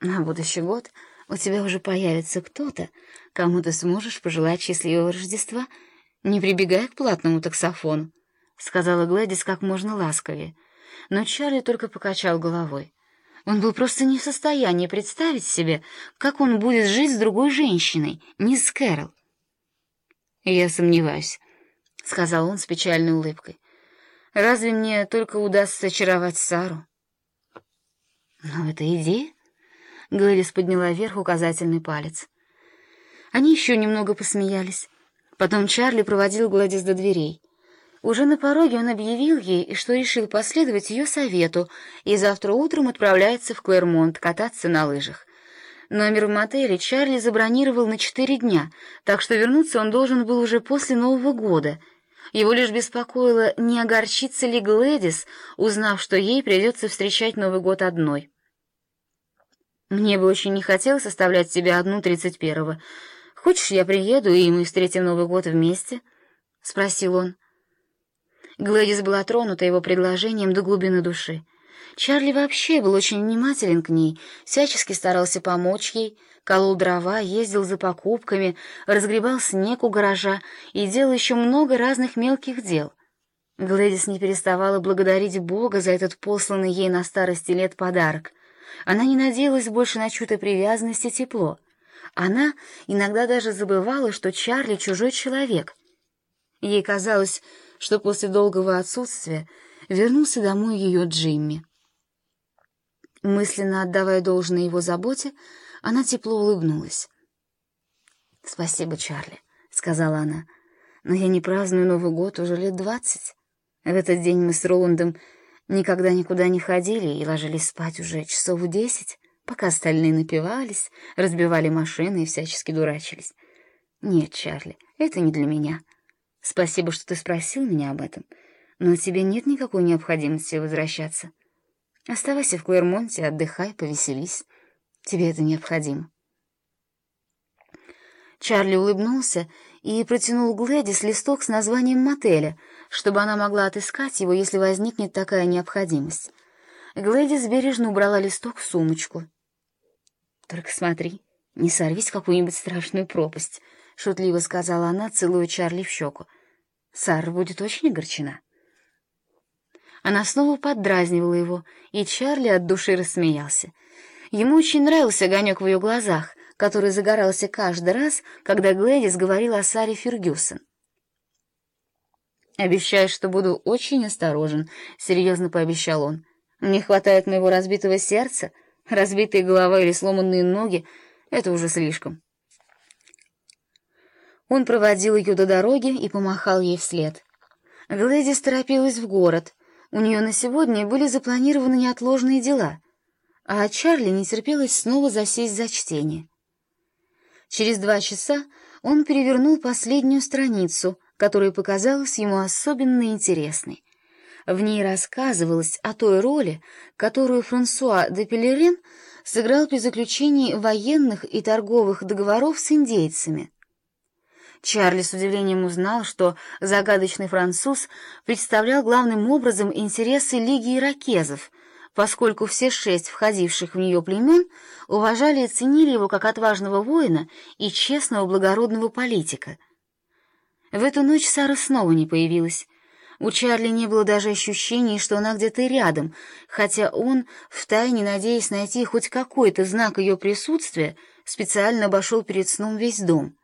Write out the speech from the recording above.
На будущий год у тебя уже появится кто-то, кому ты сможешь пожелать счастливого Рождества, не прибегая к платному таксофону, — сказала Глэдис как можно ласковее. Но Чарли только покачал головой. Он был просто не в состоянии представить себе, как он будет жить с другой женщиной, не с Кэрол. «Я сомневаюсь», — сказал он с печальной улыбкой. «Разве мне только удастся очаровать Сару?» «Ну, это идея?» — Глэрис подняла вверх указательный палец. Они еще немного посмеялись. Потом Чарли проводил Гладис до дверей. Уже на пороге он объявил ей, что решил последовать ее совету и завтра утром отправляется в Клэрмонт кататься на лыжах. Номер в мотеле Чарли забронировал на четыре дня, так что вернуться он должен был уже после Нового года. Его лишь беспокоило, не огорчится ли Глэдис, узнав, что ей придется встречать Новый год одной. «Мне бы очень не хотелось оставлять тебя одну тридцать первого. Хочешь, я приеду, и мы встретим Новый год вместе?» — спросил он. Глэдис была тронута его предложением до глубины души. Чарли вообще был очень внимателен к ней, всячески старался помочь ей, колол дрова, ездил за покупками, разгребал снег у гаража и делал еще много разных мелких дел. Глэдис не переставала благодарить Бога за этот посланный ей на старости лет подарок. Она не надеялась больше на чью-то привязанность и тепло. Она иногда даже забывала, что Чарли чужой человек. Ей казалось, что после долгого отсутствия вернулся домой ее Джимми. Мысленно отдавая должное его заботе, она тепло улыбнулась. «Спасибо, Чарли», — сказала она, — «но я не праздную Новый год уже лет двадцать. В этот день мы с Роландом никогда никуда не ходили и ложились спать уже часов в десять, пока остальные напивались, разбивали машины и всячески дурачились. Нет, Чарли, это не для меня». Спасибо, что ты спросил меня об этом, но тебе нет никакой необходимости возвращаться. Оставайся в Клэрмонте, отдыхай, повеселись. Тебе это необходимо. Чарли улыбнулся и протянул Глэдис листок с названием мотеля, чтобы она могла отыскать его, если возникнет такая необходимость. Глэдис бережно убрала листок в сумочку. «Только смотри, не сорвись в какую-нибудь страшную пропасть», — шутливо сказала она, целуя Чарли в щеку. Сара будет очень огорчена. Она снова поддразнивала его, и Чарли от души рассмеялся. Ему очень нравился огонек в ее глазах, который загорался каждый раз, когда Глэдис говорила о Саре Фергюсон. «Обещаю, что буду очень осторожен», — серьезно пообещал он. «Мне хватает моего разбитого сердца, разбитая голова или сломанные ноги — это уже слишком». Он проводил ее до дороги и помахал ей вслед. Глэдис торопилась в город. У нее на сегодня были запланированы неотложные дела, а Чарли не терпелось снова засесть за чтение. Через два часа он перевернул последнюю страницу, которая показалась ему особенно интересной. В ней рассказывалось о той роли, которую Франсуа де Пелерин сыграл при заключении военных и торговых договоров с индейцами — Чарли с удивлением узнал, что загадочный француз представлял главным образом интересы Лиги иракезов, поскольку все шесть входивших в нее племен уважали и ценили его как отважного воина и честного благородного политика. В эту ночь Сара снова не появилась. У Чарли не было даже ощущения, что она где-то рядом, хотя он, втайне надеясь найти хоть какой-то знак ее присутствия, специально обошел перед сном весь дом.